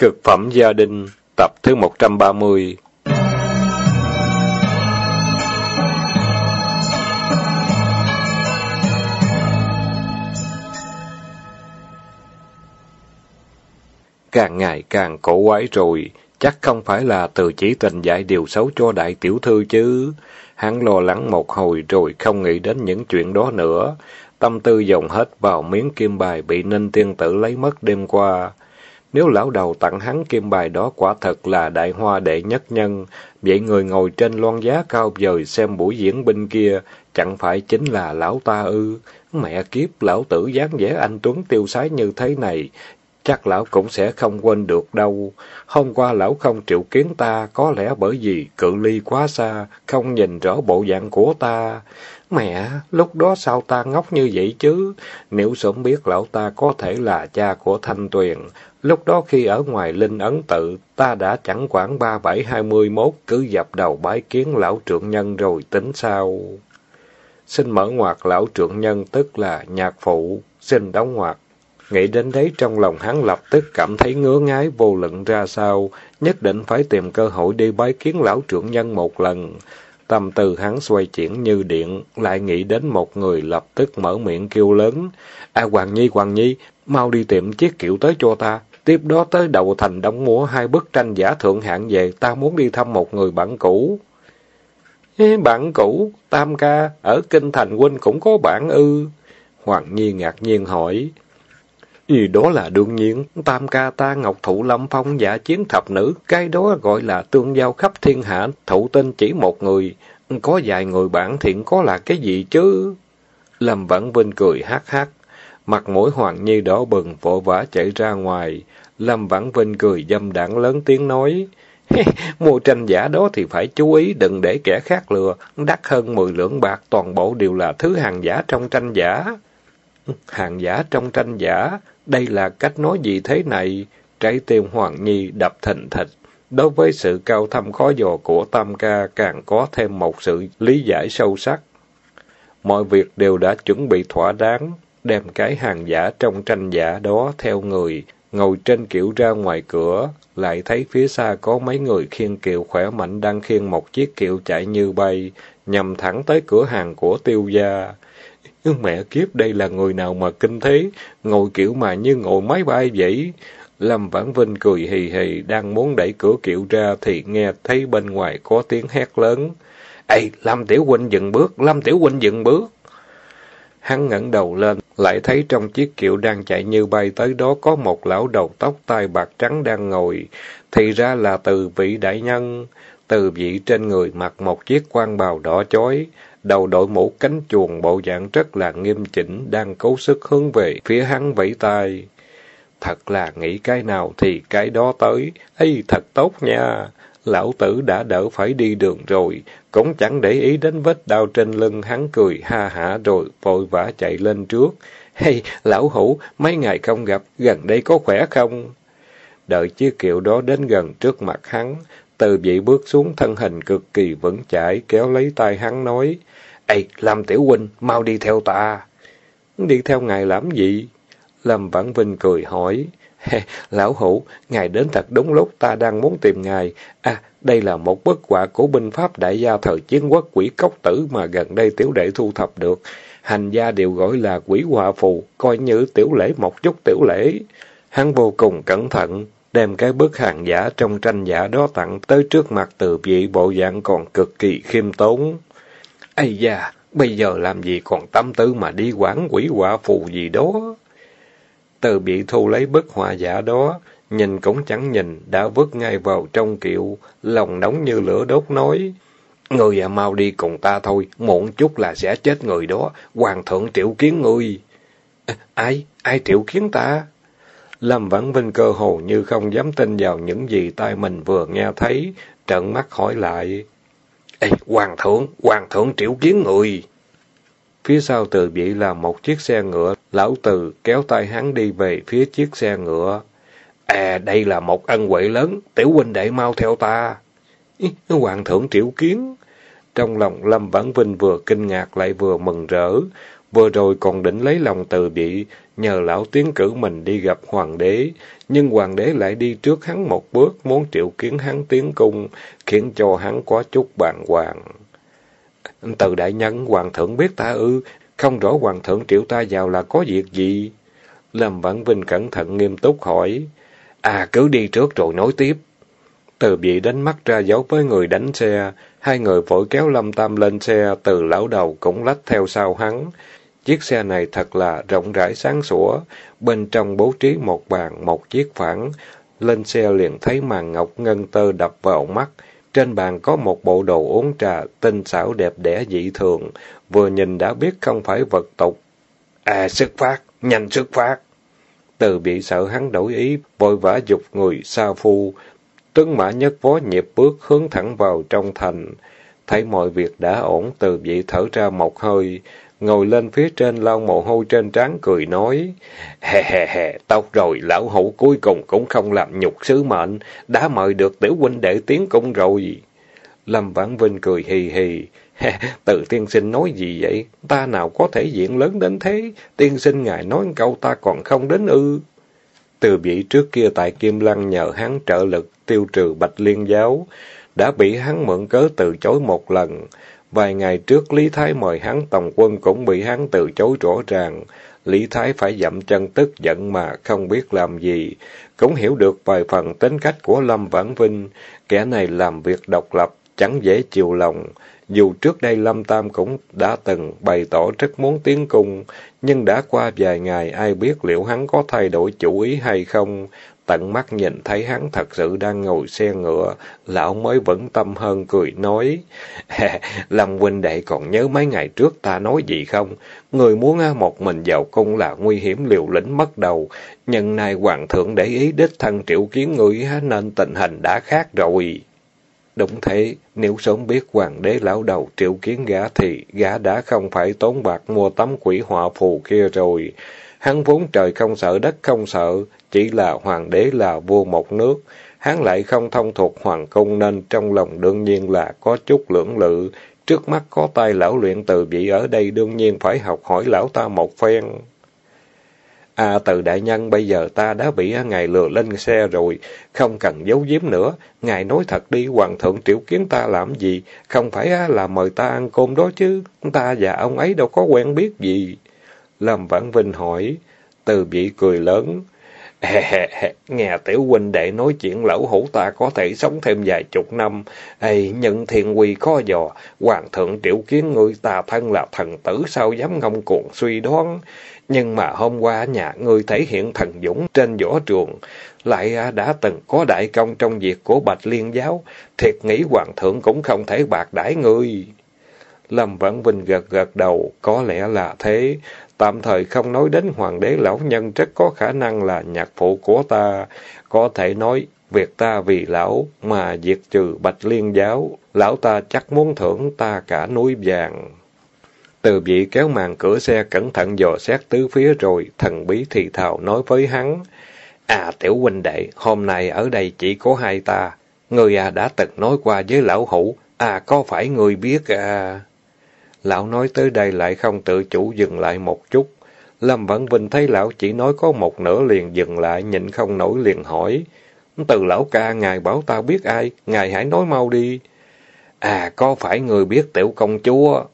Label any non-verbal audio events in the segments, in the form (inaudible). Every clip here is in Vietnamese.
Cực phẩm gia đình, tập thứ 130 Càng ngày càng cổ quái rồi, chắc không phải là từ chỉ tình dạy điều xấu cho đại tiểu thư chứ. Hắn lo lắng một hồi rồi không nghĩ đến những chuyện đó nữa. Tâm tư dồn hết vào miếng kim bài bị ninh tiên tử lấy mất đêm qua. Nếu lão đầu tặng hắn kim bài đó quả thật là đại hoa đệ nhất nhân, vậy người ngồi trên loan giá cao vời xem buổi diễn binh kia, chẳng phải chính là lão ta ư. Mẹ kiếp, lão tử dáng vẻ anh Tuấn tiêu sái như thế này, chắc lão cũng sẽ không quên được đâu. Hôm qua lão không triệu kiến ta, có lẽ bởi vì cự ly quá xa, không nhìn rõ bộ dạng của ta. Mẹ, lúc đó sao ta ngốc như vậy chứ? Nếu sớm biết lão ta có thể là cha của Thanh Tuyền, lúc đó khi ở ngoài Linh Ấn Tự, ta đã chẳng quản ba bảy hai mươi mốt, cứ dập đầu bái kiến lão trượng nhân rồi tính sao. Xin mở ngoặt lão trượng nhân tức là nhạc phụ, xin đóng ngoặt. Nghĩ đến đấy trong lòng hắn lập tức cảm thấy ngứa ngái vô luận ra sao, nhất định phải tìm cơ hội đi bái kiến lão trưởng nhân một lần. Tâm tư hắn xoay chuyển như điện, lại nghĩ đến một người lập tức mở miệng kêu lớn. À Hoàng Nhi, Hoàng Nhi, mau đi tìm chiếc kiệu tới cho ta. Tiếp đó tới đầu thành đóng múa hai bức tranh giả thượng hạng về, ta muốn đi thăm một người bạn cũ. Ê, bạn cũ, Tam ca, ở Kinh Thành huynh cũng có bạn ư. Hoàng Nhi ngạc nhiên hỏi. Ý đó là đương nhiên, tam ca ta ngọc thụ lâm phong giả chiến thập nữ, cái đó gọi là tương giao khắp thiên hạ, thụ tinh chỉ một người, có vài người bạn thiện có là cái gì chứ? Lâm Vãn Vinh cười hát hát, mặt mũi Hoàng Nhi đỏ bừng vội vã chạy ra ngoài. Lâm Vãn Vinh cười dâm đảng lớn tiếng nói, mua tranh giả đó thì phải chú ý đừng để kẻ khác lừa, đắt hơn 10 lượng bạc toàn bộ đều là thứ hàng giả trong tranh giả. Hàng giả trong tranh giả, đây là cách nói gì thế này? Trái tim Hoàng Nhi đập thình thịch. Đối với sự cao thâm khó dò của Tam Ca càng có thêm một sự lý giải sâu sắc. Mọi việc đều đã chuẩn bị thỏa đáng, đem cái hàng giả trong tranh giả đó theo người, ngồi trên kiệu ra ngoài cửa, lại thấy phía xa có mấy người khiêng kiệu khỏe mạnh đang khiêng một chiếc kiệu chạy như bay, nhằm thẳng tới cửa hàng của tiêu gia. Mẹ kiếp đây là người nào mà kinh thế, ngồi kiểu mà như ngồi máy bay vậy. Lâm Vãn Vinh cười hì hì, đang muốn đẩy cửa kiệu ra thì nghe thấy bên ngoài có tiếng hét lớn. Ê, Lâm Tiểu Huynh dừng bước, Lâm Tiểu Huynh dừng bước. Hắn ngẩng đầu lên, lại thấy trong chiếc kiệu đang chạy như bay tới đó có một lão đầu tóc tai bạc trắng đang ngồi. Thì ra là từ vị đại nhân. Từ vị trên người mặc một chiếc quan bào đỏ chói, đầu đội mũ cánh chuồng bộ dạng rất là nghiêm chỉnh, đang cố sức hướng về phía hắn vẫy tay. Thật là nghĩ cái nào thì cái đó tới, ấy thật tốt nha. Lão tử đã đỡ phải đi đường rồi, cũng chẳng để ý đến vết đau trên lưng, hắn cười ha hả rồi vội vã chạy lên trước. Hey, lão hủ, mấy ngày không gặp, gần đây có khỏe không? Đợi chiếc kiệu đó đến gần trước mặt hắn, từ vị bước xuống thân hình cực kỳ vững chãi, kéo lấy tay hắn nói, Ê, làm Tiểu Huynh, mau đi theo ta. Đi theo ngài làm gì? Lâm Vãn Vinh cười hỏi. Lão hữu, ngài đến thật đúng lúc ta đang muốn tìm ngài. À, đây là một bức họa của binh pháp đại gia thời chiến quốc quỷ cốc tử mà gần đây tiểu đệ thu thập được. Hành gia đều gọi là quỷ họa phù, coi như tiểu lễ một chút tiểu lễ. Hắn vô cùng cẩn thận, đem cái bức hàng giả trong tranh giả đó tặng tới trước mặt từ vị bộ dạng còn cực kỳ khiêm tốn. Ây da, bây giờ làm gì còn tâm tư mà đi quản quỷ họa phù gì đó. Từ bị thu lấy bức họa giả đó, nhìn cũng chẳng nhìn, đã vứt ngay vào trong kiệu, lòng nóng như lửa đốt nói. Người à mau đi cùng ta thôi, muộn chút là sẽ chết người đó, hoàng thượng triệu kiến ngươi. À, ai, ai triệu kiến ta? Lâm Vãn Vinh cơ hồ như không dám tin vào những gì tai mình vừa nghe thấy, trợn mắt hỏi lại. Ê, hoàng thượng, hoàng thượng triệu kiến người. Phía sau từ vị là một chiếc xe ngựa, lão từ kéo tay hắn đi về phía chiếc xe ngựa. À, đây là một ân huệ lớn, tiểu huynh đệ mau theo ta. Ý, hoàng thượng triệu kiến. Trong lòng Lâm Vãn Vinh vừa kinh ngạc lại vừa mừng rỡ. Vừa rồi còn định lấy lòng từ bị, nhờ lão tiến cử mình đi gặp hoàng đế, nhưng hoàng đế lại đi trước hắn một bước, muốn triệu kiến hắn tiến cung, khiến cho hắn có chút bàng hoàng. Từ đại nhân, hoàng thượng biết ta ư, không rõ hoàng thượng triệu ta vào là có việc gì? Lâm Vãn Vinh cẩn thận nghiêm túc hỏi. À, cứ đi trước rồi nói tiếp. Từ bị đánh mắt ra dấu với người đánh xe, hai người vội kéo Lâm Tam lên xe, từ lão đầu cũng lách theo sau hắn. Chiếc xe này thật là rộng rãi sáng sủa, bên trong bố trí một bàn, một chiếc phản. Lên xe liền thấy màn ngọc ngân tơ đập vào mắt. Trên bàn có một bộ đồ uống trà, tinh xảo đẹp đẽ dị thường, vừa nhìn đã biết không phải vật tục. À, xuất phát, nhanh xuất phát. Từ bị sợ hắn đổi ý, vội vã dục người xa phu. Tuấn mã nhất vó nhịp bước hướng thẳng vào trong thành. Thấy mọi việc đã ổn, từ vị thở ra một hơi, ngồi lên phía trên lau mồ hôi trên trán cười nói, hè hè hè, tóc rồi, lão hủ cuối cùng cũng không làm nhục sứ mệnh, đã mời được tiểu huynh đệ tiến cung rồi. Lâm Vãn Vinh cười hì hì, từ tiên sinh nói gì vậy? Ta nào có thể diện lớn đến thế? Tiên sinh ngài nói câu ta còn không đến ư. Từ vị trước kia tại Kim Lăng nhờ hắn trợ lực tiêu trừ Bạch Liên Giáo, đã bị hắn mượn cớ từ chối một lần. Vài ngày trước Lý Thái mời hắn tổng quân cũng bị hắn từ chối rõ ràng. Lý Thái phải dậm chân tức giận mà không biết làm gì. Cũng hiểu được vài phần tính cách của Lâm Vãn Vinh. Kẻ này làm việc độc lập, chẳng dễ chịu lòng. Dù trước đây Lâm Tam cũng đã từng bày tỏ rất muốn tiến cung, nhưng đã qua vài ngày ai biết liệu hắn có thay đổi chủ ý hay không. Tận mắt nhìn thấy hắn thật sự đang ngồi xe ngựa, lão mới vẫn tâm hơn cười nói. (laughs) Lâm huynh đệ còn nhớ mấy ngày trước ta nói gì không? Người muốn một mình vào cung là nguy hiểm liều lĩnh mất đầu. Nhưng nay hoàng thượng để ý đích thân triệu kiến người nên tình hình đã khác rồi. Đúng thế, nếu sớm biết hoàng đế lão đầu triệu kiến gã thì gã đã không phải tốn bạc mua tấm quỷ họa phù kia rồi. Hắn vốn trời không sợ đất không sợ, chỉ là hoàng đế là vua một nước. Hắn lại không thông thuộc hoàng cung nên trong lòng đương nhiên là có chút lưỡng lự. Trước mắt có tay lão luyện từ vị ở đây đương nhiên phải học hỏi lão ta một phen. À từ đại nhân bây giờ ta đã bị ngài lừa lên xe rồi, không cần giấu giếm nữa. Ngài nói thật đi, hoàng thượng triệu kiến ta làm gì? Không phải là mời ta ăn cơm đó chứ, ta và ông ấy đâu có quen biết gì. Lâm Vãn Vinh hỏi, từ bị cười lớn. Nghe tiểu huynh đệ nói chuyện lão hữu ta có thể sống thêm vài chục năm. Ê, nhận thiền quy khó dò, hoàng thượng triệu kiến người ta thân là thần tử sao dám ngông cuồng suy đoán. Nhưng mà hôm qua nhà ngươi thể hiện thần dũng trên võ trường, lại à, đã từng có đại công trong việc của Bạch Liên Giáo, thiệt nghĩ hoàng thượng cũng không thể bạc đãi ngươi. Lâm Vãn Vinh gật gật đầu, có lẽ là thế. Tạm thời không nói đến hoàng đế lão nhân rất có khả năng là nhạc phụ của ta. Có thể nói, việc ta vì lão mà diệt trừ Bạch Liên Giáo, lão ta chắc muốn thưởng ta cả núi vàng. Từ vị kéo màn cửa xe cẩn thận dò xét tứ phía rồi, thần bí thì thào nói với hắn. À tiểu huynh đệ, hôm nay ở đây chỉ có hai ta. Người à đã từng nói qua với lão hủ, à có phải người biết à... Lão nói tới đây lại không tự chủ dừng lại một chút. Lâm Vãn Vinh thấy lão chỉ nói có một nửa liền dừng lại, nhịn không nổi liền hỏi. Từ lão ca, ngài bảo ta biết ai, ngài hãy nói mau đi. À, có phải người biết tiểu công chúa?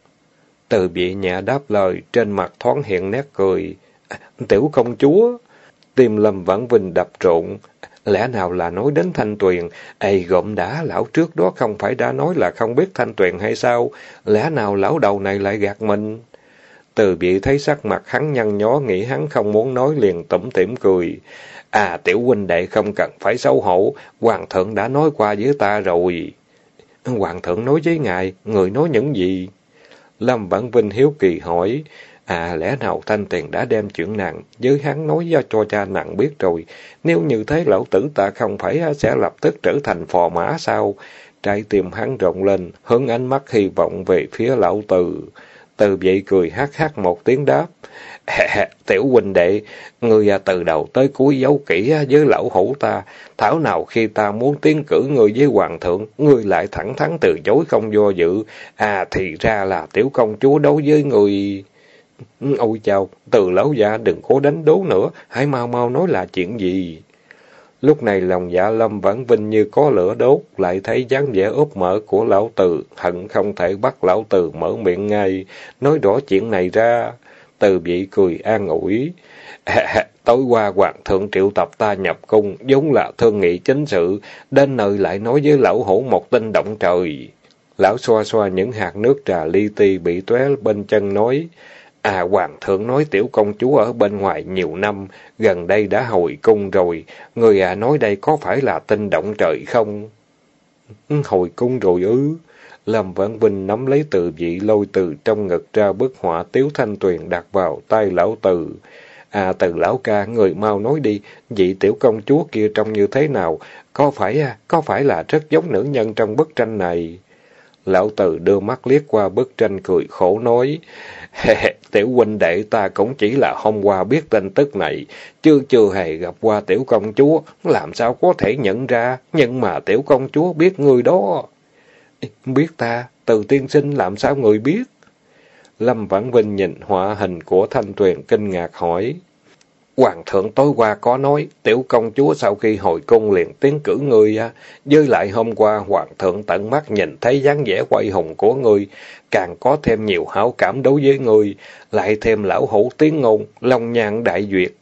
Từ bị nhẹ đáp lời, trên mặt thoáng hiện nét cười. À, tiểu công chúa? Tim Lâm Vãn Vinh đập trộn. Lẽ nào là nói đến Thanh Tuyền? Ê, gộm đã, lão trước đó không phải đã nói là không biết Thanh Tuyền hay sao? Lẽ nào lão đầu này lại gạt mình? Từ bị thấy sắc mặt hắn nhăn nhó, nghĩ hắn không muốn nói liền tủm tỉm cười. À, tiểu huynh đệ không cần phải xấu hổ, hoàng thượng đã nói qua với ta rồi. Hoàng thượng nói với ngài, người nói những gì? Lâm Vãn Vinh hiếu kỳ hỏi, À lẽ nào Thanh Tiền đã đem chuyện nàng với hắn nói do cho cha nàng biết rồi. Nếu như thế lão tử ta không phải sẽ lập tức trở thành phò mã sao? Trái tim hắn rộng lên, hướng ánh mắt hy vọng về phía lão tử. Từ vậy cười hát hát một tiếng đáp. Tiểu huynh đệ, người à, từ đầu tới cuối giấu kỹ với lão hủ ta. Thảo nào khi ta muốn tiến cử người với hoàng thượng, người lại thẳng thắn từ chối không do dự. À thì ra là tiểu công chúa đấu với người... Ừ, ôi chào, từ lão già đừng cố đánh đố nữa, hãy mau mau nói là chuyện gì. Lúc này lòng dạ lâm vẫn vinh như có lửa đốt, lại thấy dáng vẻ úp mở của lão tử, hận không thể bắt lão tử mở miệng ngay, nói rõ chuyện này ra. Từ vị cười an ủi. Tối qua hoàng thượng triệu tập ta nhập cung, giống là thương nghị chính sự, đến nơi lại nói với lão hổ một tin động trời. Lão xoa xoa những hạt nước trà li ti bị tóe bên chân nói, À hoàng thượng nói tiểu công chúa ở bên ngoài nhiều năm, gần đây đã hồi cung rồi, người à nói đây có phải là tin động trời không? Ừ, hồi cung rồi ư? Lâm Vãn Vinh nắm lấy từ vị lôi từ trong ngực ra bức họa Tiếu Thanh Tuyền đặt vào tay lão từ. À từ lão ca, người mau nói đi, vị tiểu công chúa kia trông như thế nào? Có phải à, có phải là rất giống nữ nhân trong bức tranh này? Lão từ đưa mắt liếc qua bức tranh cười khổ nói, (laughs) tiểu huynh đệ ta cũng chỉ là hôm qua biết tin tức này, chưa chưa hề gặp qua tiểu công chúa, làm sao có thể nhận ra, nhưng mà tiểu công chúa biết người đó. Biết ta, từ tiên sinh làm sao người biết? Lâm Vãn Vinh nhìn họa hình của Thanh Tuyền kinh ngạc hỏi. Hoàng thượng tối qua có nói, tiểu công chúa sau khi hồi cung liền tiến cử ngươi, với lại hôm qua hoàng thượng tận mắt nhìn thấy dáng vẻ quay hùng của ngươi, càng có thêm nhiều hảo cảm đối với ngươi, lại thêm lão hữu tiếng ngôn, long nhạn đại duyệt,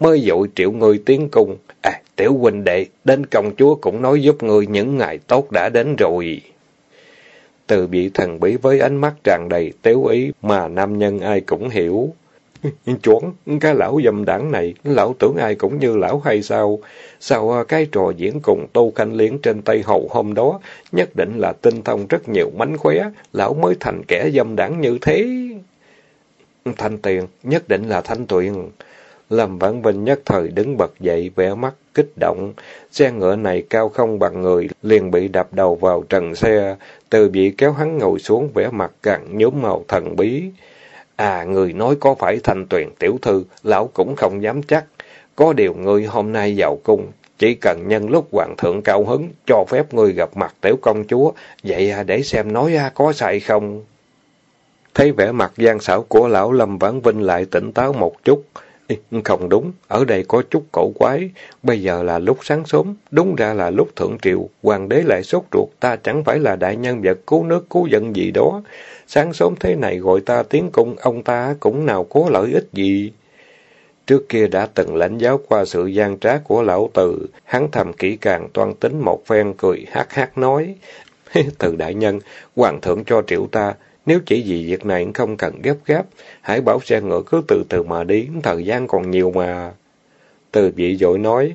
mới dội triệu ngươi tiến cung. À, tiểu huynh đệ, đến công chúa cũng nói giúp ngươi những ngày tốt đã đến rồi. Từ bị thần bí với ánh mắt tràn đầy tiếu ý mà nam nhân ai cũng hiểu. (laughs) Chuẩn, cái lão dâm đảng này, lão tưởng ai cũng như lão hay sao? Sao à, cái trò diễn cùng Tô Khanh Liên trên Tây Hầu hôm đó, nhất định là tinh thông rất nhiều mánh khóe, lão mới thành kẻ dâm đảng như thế. Thanh tiền, nhất định là thanh tuyền. Lâm Vãn Vinh nhất thời đứng bật dậy, vẻ mắt kích động. Xe ngựa này cao không bằng người, liền bị đập đầu vào trần xe. Từ vị kéo hắn ngồi xuống, vẻ mặt càng nhốm màu thần bí. À, người nói có phải thanh tuyền tiểu thư, lão cũng không dám chắc. Có điều người hôm nay vào cung, chỉ cần nhân lúc hoàng thượng cao hứng, cho phép người gặp mặt tiểu công chúa, vậy à, để xem nói à, có sai không. Thấy vẻ mặt gian xảo của lão Lâm Vãn Vinh lại tỉnh táo một chút. Không đúng, ở đây có chút cổ quái. Bây giờ là lúc sáng sớm, đúng ra là lúc thượng triệu, hoàng đế lại sốt ruột, ta chẳng phải là đại nhân vật cứu nước cứu dân gì đó. Sáng sớm thế này gọi ta tiến cung, ông ta cũng nào có lợi ích gì. Trước kia đã từng lãnh giáo qua sự gian trá của lão tử, hắn thầm kỹ càng toan tính một phen cười hát hát nói. (laughs) từ đại nhân, hoàng thượng cho triệu ta, nếu chỉ vì việc này không cần gấp gáp, hãy bảo xe ngựa cứ từ từ mà đi, thời gian còn nhiều mà. Từ vị dội nói,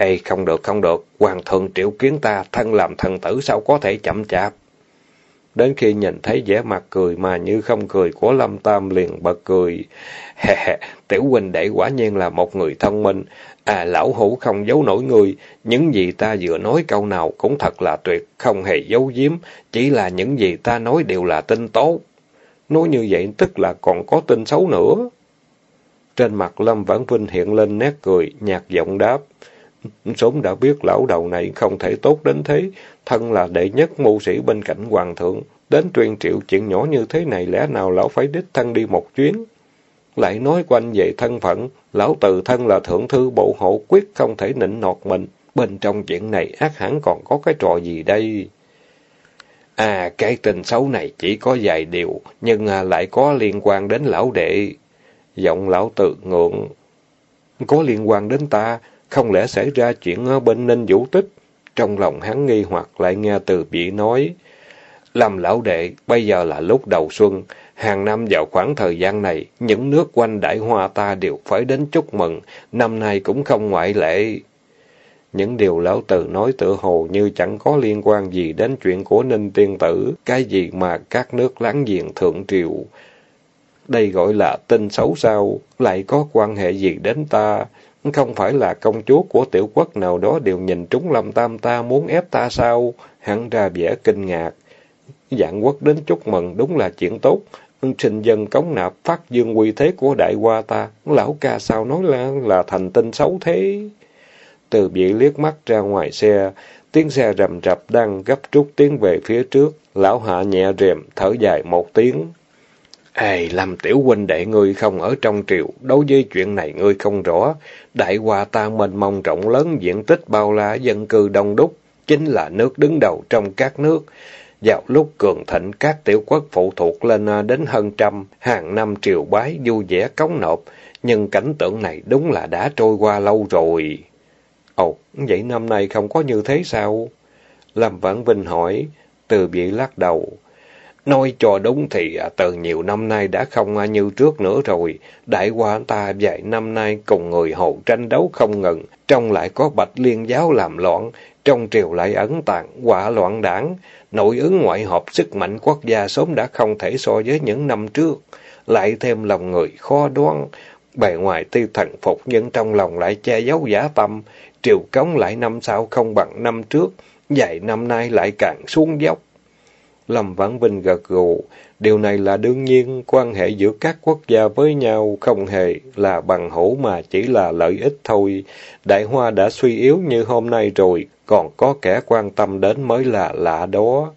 Ê, không được, không được, hoàng thượng triệu kiến ta, thân làm thần tử sao có thể chậm chạp. Đến khi nhìn thấy vẻ mặt cười mà như không cười của Lâm Tam liền bật cười. (laughs) Hè tiểu huynh đệ quả nhiên là một người thông minh. À, lão hủ không giấu nổi người. Những gì ta vừa nói câu nào cũng thật là tuyệt, không hề giấu giếm. Chỉ là những gì ta nói đều là tin tốt. Nói như vậy tức là còn có tin xấu nữa. Trên mặt Lâm Vãn Vinh hiện lên nét cười, nhạt giọng đáp. Sớm đã biết lão đầu này không thể tốt đến thế, thân là đệ nhất mưu sĩ bên cạnh hoàng thượng, đến truyền triệu chuyện nhỏ như thế này lẽ nào lão phải đích thân đi một chuyến. Lại nói quanh về thân phận, lão từ thân là thượng thư bộ hộ quyết không thể nịnh nọt mình, bên trong chuyện này ác hẳn còn có cái trò gì đây. À, cái tình xấu này chỉ có vài điều, nhưng à, lại có liên quan đến lão đệ. Giọng lão tự ngượng. Có liên quan đến ta, không lẽ xảy ra chuyện ở bên Ninh Vũ Tích? Trong lòng hắn nghi hoặc lại nghe từ bị nói. Làm lão đệ, bây giờ là lúc đầu xuân. Hàng năm vào khoảng thời gian này, những nước quanh đại hoa ta đều phải đến chúc mừng. Năm nay cũng không ngoại lệ. Những điều lão tử nói tự hồ như chẳng có liên quan gì đến chuyện của Ninh Tiên Tử, cái gì mà các nước láng giềng thượng triều. Đây gọi là tin xấu sao, lại có quan hệ gì đến ta? Không phải là công chúa của tiểu quốc nào đó đều nhìn trúng lâm tam ta muốn ép ta sao? Hắn ra vẻ kinh ngạc. Dạng quốc đến chúc mừng đúng là chuyện tốt. Sinh dân cống nạp phát dương quy thế của đại hoa ta. Lão ca sao nói là, là thành tinh xấu thế? Từ bị liếc mắt ra ngoài xe, tiếng xe rầm rập đang gấp rút tiến về phía trước. Lão hạ nhẹ rèm, thở dài một tiếng. Ê, Lâm Tiểu huynh đệ ngươi không ở trong triều, đối với chuyện này ngươi không rõ. Đại hoa ta mênh mông rộng lớn, diện tích bao la, dân cư đông đúc, chính là nước đứng đầu trong các nước. Vào lúc cường thịnh, các tiểu quốc phụ thuộc lên à, đến hơn trăm, hàng năm triều bái, vui vẻ cống nộp. Nhưng cảnh tượng này đúng là đã trôi qua lâu rồi. Ồ, vậy năm nay không có như thế sao? Lâm Vãn Vinh hỏi, từ bị lắc đầu. Nói cho đúng thì à, từ nhiều năm nay đã không à, như trước nữa rồi. Đại qua ta vài năm nay cùng người hậu tranh đấu không ngừng. Trong lại có bạch liên giáo làm loạn. Trong triều lại ẩn tàng quả loạn đảng. Nội ứng ngoại hợp sức mạnh quốc gia sớm đã không thể so với những năm trước. Lại thêm lòng người khó đoán. Bề ngoài tuy thần phục nhưng trong lòng lại che giấu giả tâm. Triều cống lại năm sau không bằng năm trước. dạy năm nay lại càng xuống dốc. Lâm Vãn Vinh gật gù, điều này là đương nhiên, quan hệ giữa các quốc gia với nhau không hề là bằng hữu mà chỉ là lợi ích thôi. Đại Hoa đã suy yếu như hôm nay rồi, còn có kẻ quan tâm đến mới là lạ đó.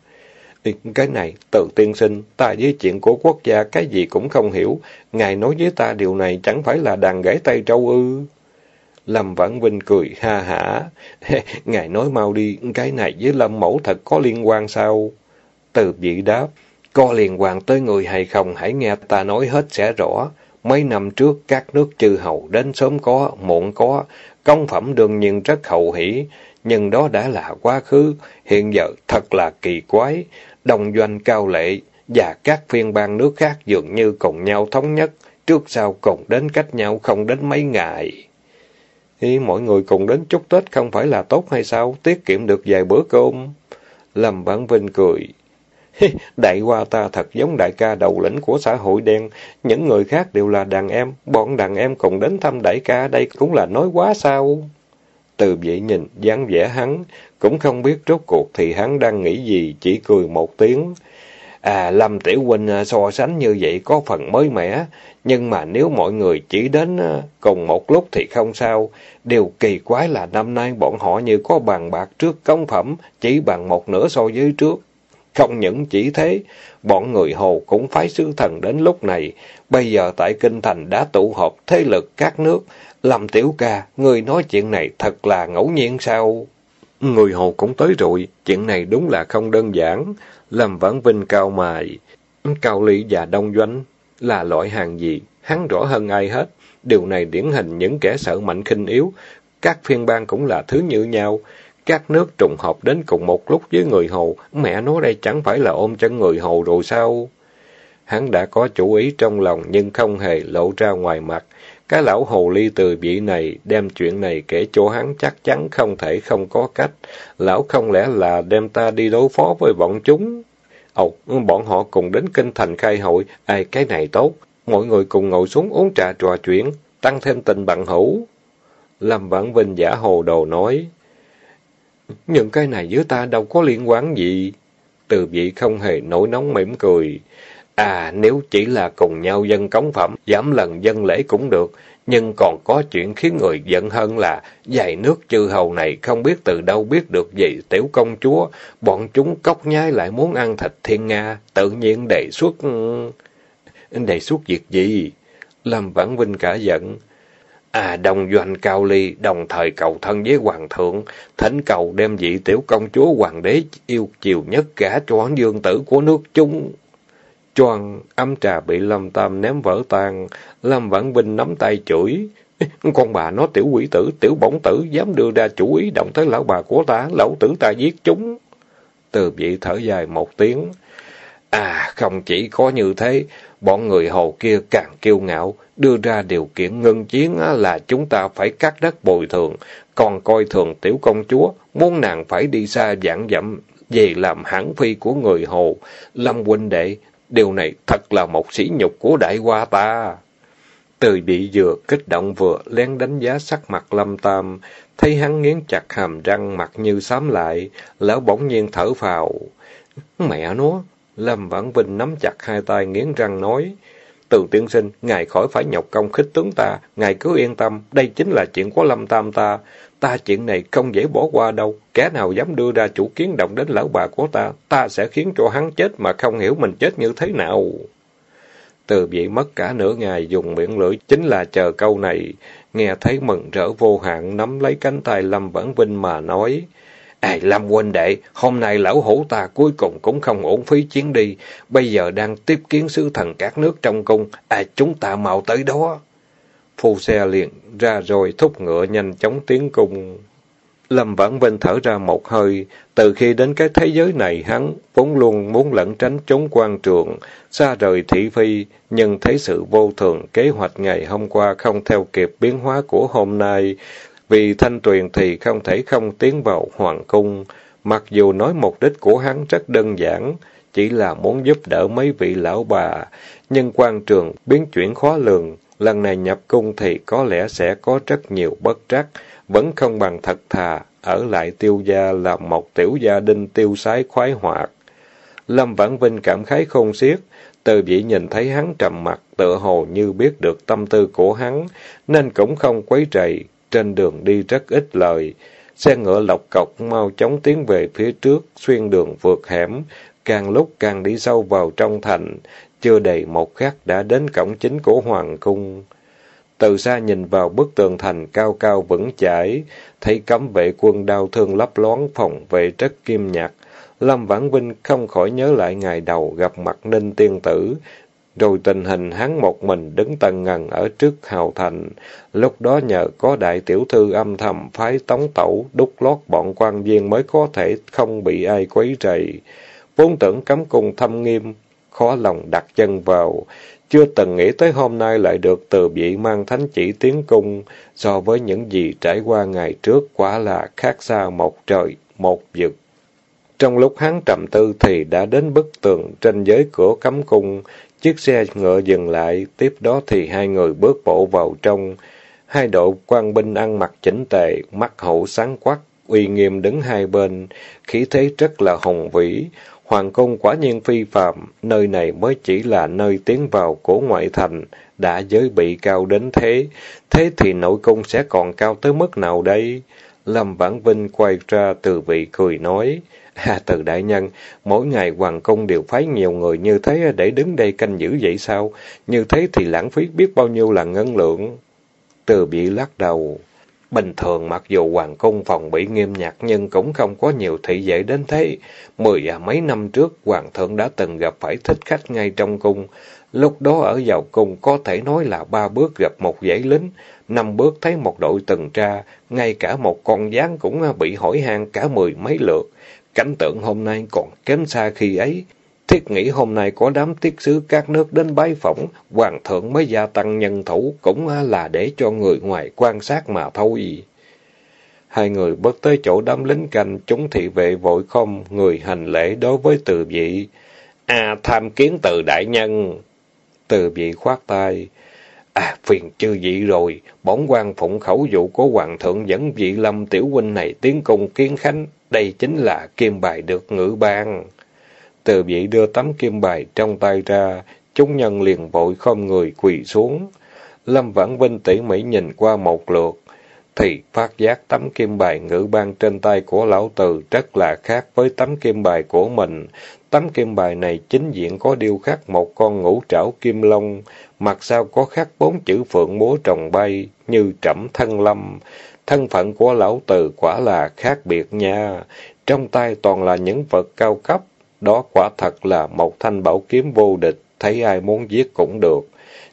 Cái này, tự tiên sinh, ta với chuyện của quốc gia cái gì cũng không hiểu. Ngài nói với ta điều này chẳng phải là đàn gãy tay trâu ư. Lâm Vãn Vinh cười ha hả. (laughs) Ngài nói mau đi, cái này với Lâm Mẫu thật có liên quan sao? Từ vị đáp, có liên quan tới người hay không hãy nghe ta nói hết sẽ rõ. Mấy năm trước các nước chư hầu đến sớm có, muộn có, công phẩm đương nhiên rất hậu hỷ, nhưng đó đã là quá khứ, hiện giờ thật là kỳ quái. Đồng doanh cao lệ và các phiên bang nước khác dường như cùng nhau thống nhất, trước sau cùng đến cách nhau không đến mấy ngày. Ý, mọi người cùng đến chúc Tết không phải là tốt hay sao? Tiết kiệm được vài bữa cơm. Lâm Vãn Vinh cười. Đại qua ta thật giống đại ca đầu lĩnh của xã hội đen. Những người khác đều là đàn em. Bọn đàn em cùng đến thăm đại ca đây cũng là nói quá sao. Từ vậy nhìn, dáng vẻ hắn, cũng không biết rốt cuộc thì hắn đang nghĩ gì, chỉ cười một tiếng. À, Lâm Tiểu Huynh à, so sánh như vậy có phần mới mẻ, nhưng mà nếu mọi người chỉ đến à, cùng một lúc thì không sao. Điều kỳ quái là năm nay bọn họ như có bàn bạc trước công phẩm, chỉ bằng một nửa so với trước. Không những chỉ thế, bọn người Hồ cũng phái sứ thần đến lúc này. Bây giờ tại Kinh Thành đã tụ họp thế lực các nước. Lâm Tiểu Ca, người nói chuyện này thật là ngẫu nhiên sao? Người Hồ cũng tới rồi, chuyện này đúng là không đơn giản. Lâm Vãn Vinh cao mài. Cao Ly và Đông Doanh là loại hàng gì? Hắn rõ hơn ai hết. Điều này điển hình những kẻ sợ mạnh khinh yếu. Các phiên bang cũng là thứ như nhau. Các nước trùng hợp đến cùng một lúc với người Hồ, mẹ nói đây chẳng phải là ôm chân người Hồ rồi sao? Hắn đã có chủ ý trong lòng nhưng không hề lộ ra ngoài mặt. Cái lão hồ ly từ vị này đem chuyện này kể cho hắn chắc chắn không thể không có cách. Lão không lẽ là đem ta đi đối phó với bọn chúng? Ồ, bọn họ cùng đến kinh thành khai hội. Ai, cái này tốt. Mọi người cùng ngồi xuống uống trà trò chuyện, tăng thêm tình bằng hữu. Lâm Vãn Vinh giả hồ đồ nói. Nhưng cái này với ta đâu có liên quan gì. Từ vị không hề nổi nóng mỉm cười. À, nếu chỉ là cùng nhau dân cống phẩm, giảm lần dân lễ cũng được. Nhưng còn có chuyện khiến người giận hơn là dạy nước chư hầu này không biết từ đâu biết được gì tiểu công chúa. Bọn chúng cốc nhái lại muốn ăn thịt thiên Nga, tự nhiên đề xuất... Đề xuất việc gì? Lâm Vãn Vinh cả giận. À, đồng doanh cao ly, đồng thời cầu thân với hoàng thượng, thỉnh cầu đem vị tiểu công chúa hoàng đế yêu chiều nhất cả cho dương tử của nước chúng. Choan, âm trà bị Lâm Tam ném vỡ tan, Lâm Vãn Vinh nắm tay chửi. (laughs) Con bà nó tiểu quỷ tử, tiểu bổng tử, dám đưa ra chủ ý động tới lão bà của ta, lão tử ta giết chúng. Từ vị thở dài một tiếng. À, không chỉ có như thế, bọn người hồ kia càng kiêu ngạo, đưa ra điều kiện ngưng chiến là chúng ta phải cắt đất bồi thường, còn coi thường tiểu công chúa, muốn nàng phải đi xa giảng dặm về làm hãng phi của người hồ. Lâm huynh đệ, điều này thật là một sỉ nhục của đại hoa ta. Từ bị vừa kích động vừa lén đánh giá sắc mặt Lâm Tam, thấy hắn nghiến chặt hàm răng mặt như xám lại, lão bỗng nhiên thở phào. Mẹ nó, Lâm Vãn Vinh nắm chặt hai tay nghiến răng nói, từ tiên sinh, ngài khỏi phải nhọc công khích tướng ta, ngài cứ yên tâm, đây chính là chuyện của Lâm Tam ta. Ta chuyện này không dễ bỏ qua đâu, kẻ nào dám đưa ra chủ kiến động đến lão bà của ta, ta sẽ khiến cho hắn chết mà không hiểu mình chết như thế nào. Từ bị mất cả nửa ngày dùng miệng lưỡi chính là chờ câu này. Nghe thấy mừng rỡ vô hạn nắm lấy cánh tay Lâm Vãn Vinh mà nói. Ai Lâm huynh đệ, hôm nay lão hổ ta cuối cùng cũng không ổn phí chuyến đi. Bây giờ đang tiếp kiến sứ thần các nước trong cung. À chúng ta mau tới đó. Phu xe liền ra rồi thúc ngựa nhanh chóng tiến cung. Lâm Vãn Vinh thở ra một hơi, từ khi đến cái thế giới này hắn vốn luôn muốn lẩn tránh trốn quan trường, xa rời thị phi, nhưng thấy sự vô thường kế hoạch ngày hôm qua không theo kịp biến hóa của hôm nay, vì thanh tuyền thì không thể không tiến vào hoàng cung, mặc dù nói mục đích của hắn rất đơn giản, chỉ là muốn giúp đỡ mấy vị lão bà, nhưng quan trường biến chuyển khó lường, lần này nhập cung thì có lẽ sẽ có rất nhiều bất trắc, vẫn không bằng thật thà, ở lại tiêu gia là một tiểu gia đình tiêu sái khoái hoạt. Lâm Vãn Vinh cảm khái khôn xiết, từ vị nhìn thấy hắn trầm mặt, tựa hồ như biết được tâm tư của hắn, nên cũng không quấy rầy, trên đường đi rất ít lời. Xe ngựa lọc cọc mau chóng tiến về phía trước, xuyên đường vượt hẻm, càng lúc càng đi sâu vào trong thành, chưa đầy một khắc đã đến cổng chính của Hoàng Cung. Từ xa nhìn vào bức tường thành cao cao vững chãi, thấy cấm vệ quân đau thương lấp loáng phòng vệ rất kim nhạt. Lâm Vãn Vinh không khỏi nhớ lại ngày đầu gặp mặt Ninh Tiên Tử, rồi tình hình hắn một mình đứng tần ngần ở trước hào thành. Lúc đó nhờ có đại tiểu thư âm thầm phái tống tẩu, đúc lót bọn quan viên mới có thể không bị ai quấy rầy. Vốn tưởng cấm cung thâm nghiêm, khó lòng đặt chân vào. Chưa từng nghĩ tới hôm nay lại được từ vị mang thánh chỉ tiến cung, so với những gì trải qua ngày trước quả là khác xa một trời, một vực. Trong lúc hắn trầm tư thì đã đến bức tường trên giới cửa cấm cung, chiếc xe ngựa dừng lại, tiếp đó thì hai người bước bộ vào trong. Hai đội quan binh ăn mặc chỉnh tề, mắt hậu sáng quắc, uy nghiêm đứng hai bên, khí thế rất là hùng vĩ, Hoàng cung quả nhiên phi phạm, nơi này mới chỉ là nơi tiến vào của ngoại thành, đã giới bị cao đến thế, thế thì nội cung sẽ còn cao tới mức nào đây? Lâm Vãn Vinh quay ra từ vị cười nói, À, từ đại nhân, mỗi ngày hoàng cung đều phái nhiều người như thế để đứng đây canh giữ vậy sao? Như thế thì lãng phí biết bao nhiêu là ngân lượng. Từ bị lắc đầu. Bình thường mặc dù hoàng cung phòng bị nghiêm nhặt nhưng cũng không có nhiều thị vệ đến thế. Mười à mấy năm trước, hoàng thượng đã từng gặp phải thích khách ngay trong cung. Lúc đó ở vào cung có thể nói là ba bước gặp một dãy lính, năm bước thấy một đội tuần tra, ngay cả một con gián cũng bị hỏi han cả mười mấy lượt. Cảnh tượng hôm nay còn kém xa khi ấy. Thiết nghĩ hôm nay có đám tiết sứ các nước đến bái phỏng, hoàng thượng mới gia tăng nhân thủ, cũng là để cho người ngoài quan sát mà thôi. Hai người bước tới chỗ đám lính canh, chúng thị vệ vội không, người hành lễ đối với từ vị. À, tham kiến từ đại nhân. Từ vị khoát tay. À, phiền chư vị rồi, bổn quan phụng khẩu dụ của hoàng thượng dẫn vị lâm tiểu huynh này tiến công kiến khánh. Đây chính là kim bài được ngữ ban. Từ vị đưa tấm kim bài trong tay ra, chúng nhân liền vội không người quỳ xuống. Lâm Vãn Vinh tỉ mỉ nhìn qua một lượt, thì phát giác tấm kim bài ngữ ban trên tay của lão từ rất là khác với tấm kim bài của mình. Tấm kim bài này chính diện có điêu khắc một con ngũ trảo kim long, mặt sau có khắc bốn chữ phượng múa trồng bay, như trẫm thân lâm. Thân phận của lão từ quả là khác biệt nha. Trong tay toàn là những vật cao cấp, đó quả thật là một thanh bảo kiếm vô địch, thấy ai muốn giết cũng được.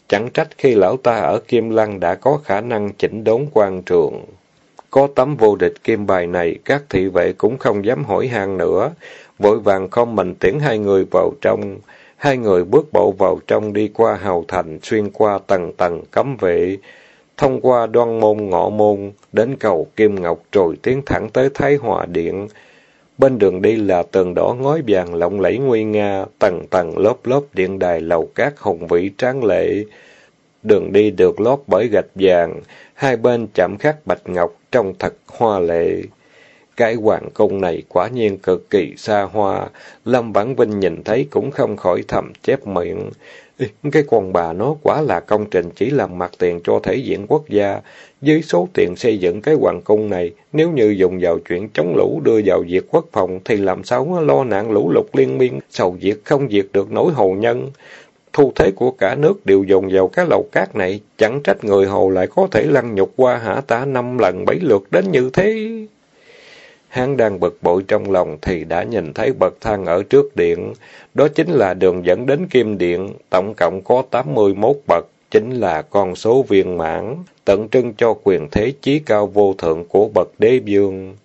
Chẳng trách khi lão ta ở Kim Lăng đã có khả năng chỉnh đốn quan trường. Có tấm vô địch kim bài này, các thị vệ cũng không dám hỏi han nữa. Vội vàng không mình tiễn hai người vào trong. Hai người bước bộ vào trong đi qua hào thành, xuyên qua tầng tầng cấm vệ. Thông qua đoan môn ngọ môn, đến cầu Kim Ngọc rồi tiến thẳng tới Thái Hòa Điện. Bên đường đi là tường đỏ ngói vàng lộng lẫy nguy nga, tầng tầng lớp lớp điện đài lầu cát hùng vĩ tráng lệ. Đường đi được lót bởi gạch vàng, hai bên chạm khắc bạch ngọc trông thật hoa lệ. Cái hoàng cung này quả nhiên cực kỳ xa hoa, Lâm bản Vinh nhìn thấy cũng không khỏi thầm chép miệng. Cái con bà nó quả là công trình chỉ làm mặt tiền cho thể diện quốc gia. Với số tiền xây dựng cái hoàng cung này, nếu như dùng vào chuyện chống lũ đưa vào việc quốc phòng thì làm sao lo nạn lũ lụt liên miên, sầu diệt không diệt được nỗi hồ nhân. thu thế của cả nước đều dồn vào cái lầu cát này, chẳng trách người hồ lại có thể lăn nhục qua hả ta năm lần bảy lượt đến như thế. Hắn đang bực bội trong lòng thì đã nhìn thấy bậc thang ở trước điện. Đó chính là đường dẫn đến kim điện, tổng cộng có 81 bậc, chính là con số viên mãn, tượng trưng cho quyền thế chí cao vô thượng của bậc đế vương.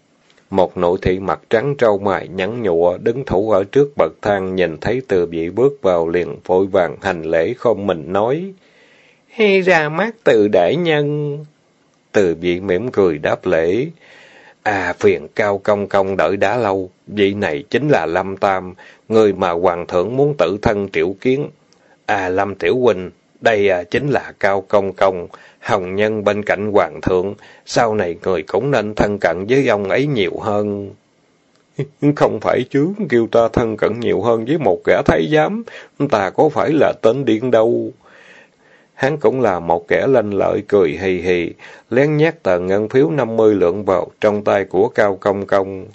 Một nội thị mặt trắng trâu mày nhắn nhụa, đứng thủ ở trước bậc thang, nhìn thấy từ vị bước vào liền vội vàng hành lễ không mình nói. Hay ra mắt từ đại nhân. Từ vị mỉm cười đáp lễ. À, phiền cao công công đợi đã lâu, vị này chính là Lâm Tam, người mà hoàng thượng muốn tự thân triệu kiến. À, Lâm Tiểu Huynh, đây à, chính là Cao Công Công, hồng nhân bên cạnh hoàng thượng, sau này người cũng nên thân cận với ông ấy nhiều hơn. (laughs) Không phải chứ, kêu ta thân cận nhiều hơn với một gã thái giám, ta có phải là tên điên đâu. Hắn cũng là một kẻ lanh lợi cười hì hì, lén nhét tờ ngân phiếu 50 lượng vào trong tay của Cao Công Công.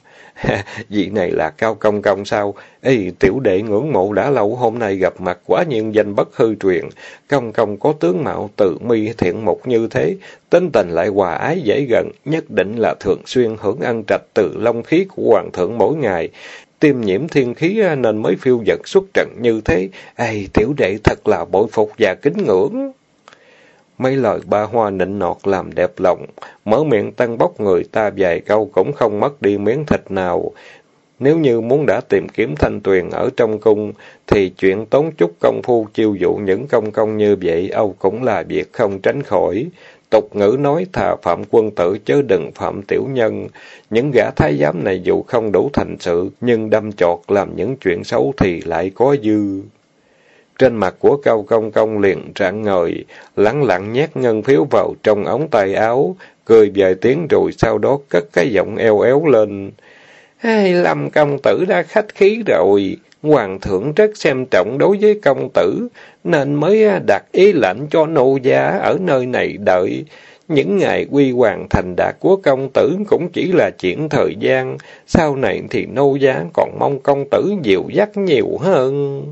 (laughs) Vị này là Cao Công Công sao? Ê, tiểu đệ ngưỡng mộ đã lâu hôm nay gặp mặt quá nhiên danh bất hư truyền. Công Công có tướng mạo tự mi thiện mục như thế, tính tình lại hòa ái dễ gần, nhất định là thường xuyên hưởng ăn trạch từ long khí của Hoàng thượng mỗi ngày. Tiêm nhiễm thiên khí nên mới phiêu dật xuất trận như thế. Ê, tiểu đệ thật là bội phục và kính ngưỡng. Mấy lời ba hoa nịnh nọt làm đẹp lòng, mở miệng tăng bốc người ta vài câu cũng không mất đi miếng thịt nào. Nếu như muốn đã tìm kiếm thanh tuyền ở trong cung, thì chuyện tốn chút công phu chiêu dụ những công công như vậy, Âu cũng là việc không tránh khỏi. Tục ngữ nói thà phạm quân tử chứ đừng phạm tiểu nhân. Những gã thái giám này dù không đủ thành sự, nhưng đâm chọt làm những chuyện xấu thì lại có dư. Trên mặt của Cao Công Công liền trạng ngời, lắng lặng nhét ngân phiếu vào trong ống tay áo, cười vài tiếng rồi sau đó cất cái giọng eo éo lên. Hey, Lâm công tử đã khách khí rồi, hoàng thượng rất xem trọng đối với công tử, nên mới à, đặt ý lệnh cho nô gia ở nơi này đợi. Những ngày quy hoàng thành đạt của công tử cũng chỉ là chuyện thời gian, sau này thì nô gia còn mong công tử dịu dắt nhiều hơn.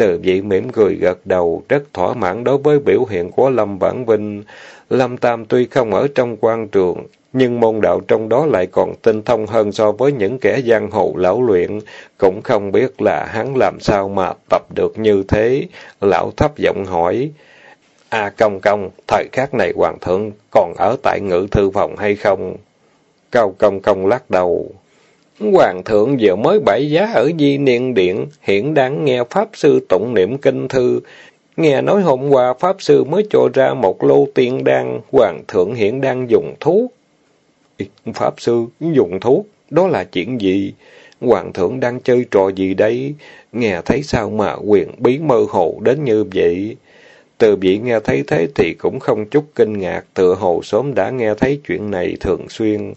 Từ vị mỉm cười gật đầu, rất thỏa mãn đối với biểu hiện của Lâm Vãn Vinh. Lâm Tam tuy không ở trong quan trường, nhưng môn đạo trong đó lại còn tinh thông hơn so với những kẻ giang hồ lão luyện, cũng không biết là hắn làm sao mà tập được như thế. Lão thấp giọng hỏi, A à, công công, thời khắc này hoàng thượng còn ở tại ngự thư phòng hay không? Cao công công lắc đầu. Hoàng thượng vừa mới bãi giá ở Di Niên Điện, hiện đang nghe Pháp Sư tụng niệm kinh thư. Nghe nói hôm qua Pháp Sư mới cho ra một lô tiên đan, Hoàng thượng hiện đang dùng thuốc. Pháp Sư dùng thuốc, đó là chuyện gì? Hoàng thượng đang chơi trò gì đấy? Nghe thấy sao mà quyền bí mơ hồ đến như vậy? Từ vị nghe thấy thế thì cũng không chút kinh ngạc, tựa hồ sớm đã nghe thấy chuyện này thường xuyên.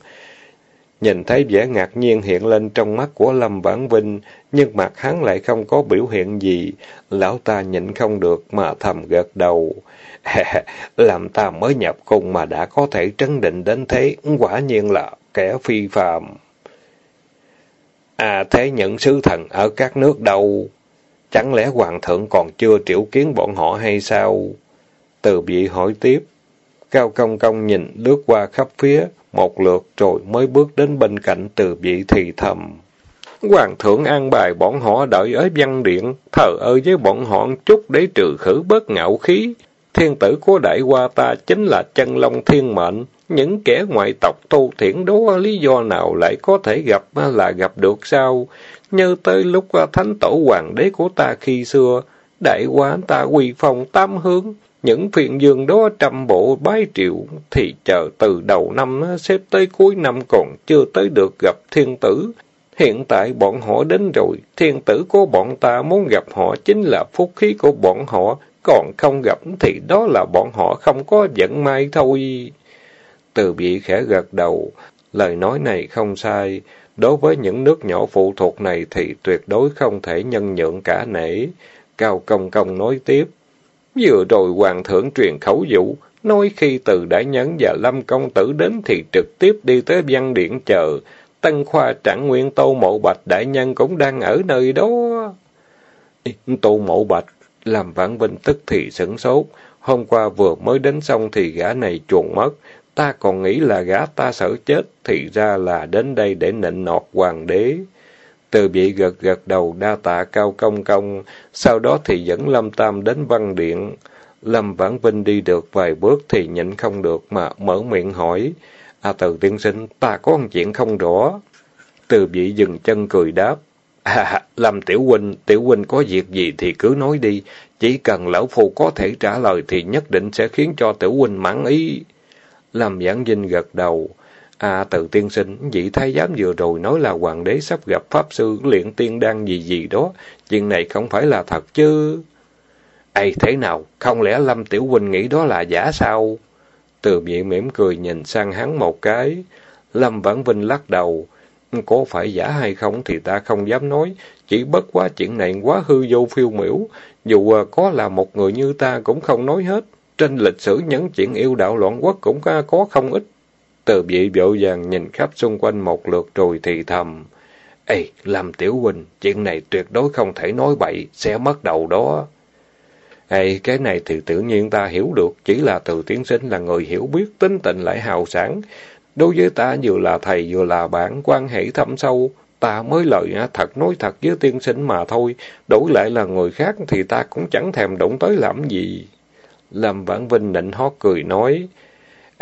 Nhìn thấy vẻ ngạc nhiên hiện lên trong mắt của Lâm Vãn Vinh, nhưng mặt hắn lại không có biểu hiện gì. Lão ta nhịn không được mà thầm gật đầu. (laughs) Làm ta mới nhập cung mà đã có thể trấn định đến thế, quả nhiên là kẻ phi phàm. À thế những sứ thần ở các nước đâu? Chẳng lẽ hoàng thượng còn chưa triệu kiến bọn họ hay sao? Từ bị hỏi tiếp. Cao công công nhìn lướt qua khắp phía, một lượt rồi mới bước đến bên cạnh từ vị thì thầm. Hoàng thượng an bài bọn họ đợi ở văn điện, thờ ơ với bọn họ chút để trừ khử bớt ngạo khí. Thiên tử của đại qua ta chính là chân long thiên mệnh, những kẻ ngoại tộc tu thiển đó lý do nào lại có thể gặp là gặp được sao? Như tới lúc thánh tổ hoàng đế của ta khi xưa, đại qua ta quy phong tam hướng, những phiền dương đó trăm bộ bái triệu, thì chờ từ đầu năm xếp tới cuối năm còn chưa tới được gặp thiên tử. Hiện tại bọn họ đến rồi, thiên tử của bọn ta muốn gặp họ chính là phúc khí của bọn họ, còn không gặp thì đó là bọn họ không có vận may thôi. Từ bị khẽ gật đầu, lời nói này không sai. Đối với những nước nhỏ phụ thuộc này thì tuyệt đối không thể nhân nhượng cả nể. Cao Công Công nói tiếp. Vừa rồi hoàng thượng truyền khẩu dụ, nói khi từ đại nhấn và lâm công tử đến thì trực tiếp đi tới văn điện chờ. Tân khoa trạng nguyên tô mộ bạch đại nhân cũng đang ở nơi đó. Tô mộ bạch, Làm vãn vinh tức thì sửng sốt. Hôm qua vừa mới đến xong thì gã này chuồn mất. Ta còn nghĩ là gã ta sợ chết, thì ra là đến đây để nịnh nọt hoàng đế. Từ bị gật gật đầu đa tạ cao công công, sau đó thì dẫn Lâm Tam đến văn điện. Lâm Vãn Vinh đi được vài bước thì nhịn không được mà mở miệng hỏi. À từ tiên sinh, ta có một chuyện không rõ. Từ vị dừng chân cười đáp. À, Lâm Tiểu Huynh, Tiểu Huynh có việc gì thì cứ nói đi. Chỉ cần lão phu có thể trả lời thì nhất định sẽ khiến cho Tiểu Huynh mãn ý. Lâm Giảng Vinh gật đầu. À, từ tiên sinh, vị thái giám vừa rồi nói là hoàng đế sắp gặp pháp sư luyện tiên đan gì gì đó. Chuyện này không phải là thật chứ. Ây, thế nào? Không lẽ Lâm Tiểu Huynh nghĩ đó là giả sao? Từ miệng mỉm cười nhìn sang hắn một cái. Lâm Vãn Vinh lắc đầu. Có phải giả hay không thì ta không dám nói. Chỉ bất quá chuyện này quá hư vô phiêu miểu. Dù à, có là một người như ta cũng không nói hết. Trên lịch sử những chuyện yêu đạo loạn quốc cũng có không ít. Từ vị vội vàng nhìn khắp xung quanh một lượt rồi thì thầm. Ê, làm Tiểu Huynh, chuyện này tuyệt đối không thể nói bậy, sẽ mất đầu đó. Ê, cái này thì tự nhiên ta hiểu được, chỉ là từ tiến sinh là người hiểu biết, tính tình lại hào sản. Đối với ta vừa là thầy vừa là bạn, quan hệ thâm sâu, ta mới lời thật nói thật với tiên sinh mà thôi, đổi lại là người khác thì ta cũng chẳng thèm động tới làm gì. Lâm Vãn Vinh nịnh hót cười nói,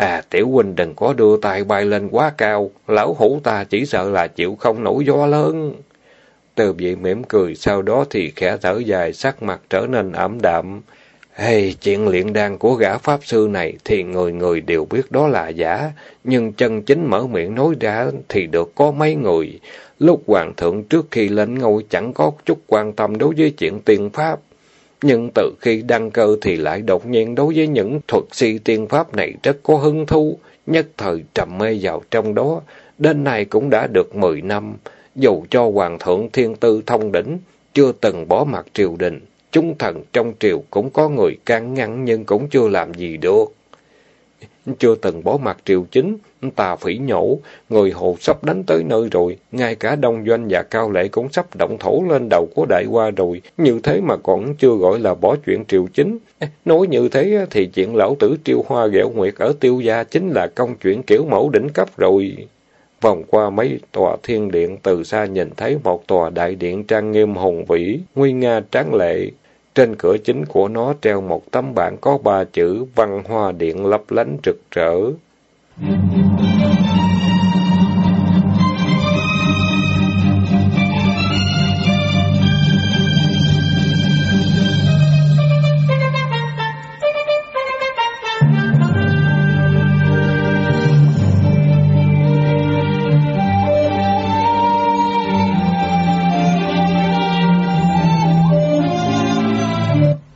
À, tiểu huynh đừng có đưa tay bay lên quá cao, lão hủ ta chỉ sợ là chịu không nổi gió lớn. Từ vị mỉm cười, sau đó thì khẽ thở dài, sắc mặt trở nên ảm đạm. Hey, chuyện luyện đan của gã pháp sư này thì người người đều biết đó là giả, nhưng chân chính mở miệng nói ra thì được có mấy người. Lúc hoàng thượng trước khi lên ngôi chẳng có chút quan tâm đối với chuyện tiên pháp. Nhưng từ khi đăng cơ thì lại đột nhiên đối với những thuật si tiên pháp này rất có hứng thú, nhất thời trầm mê vào trong đó. Đến nay cũng đã được mười năm, dù cho Hoàng thượng Thiên Tư thông đỉnh, chưa từng bỏ mặt triều đình, chúng thần trong triều cũng có người can ngăn nhưng cũng chưa làm gì được. Chưa từng bỏ mặt triều chính, tà phỉ nhổ, người hồ sắp đánh tới nơi rồi, ngay cả Đông Doanh và Cao Lệ cũng sắp động thổ lên đầu của đại qua rồi, như thế mà còn chưa gọi là bỏ chuyện triều chính. Nói như thế thì chuyện lão tử triêu hoa ghẹo nguyệt ở tiêu gia chính là công chuyện kiểu mẫu đỉnh cấp rồi. Vòng qua mấy tòa thiên điện từ xa nhìn thấy một tòa đại điện trang nghiêm hùng vĩ, nguy nga tráng lệ. Trên cửa chính của nó treo một tấm bảng có ba chữ văn hoa điện lấp lánh rực rỡ.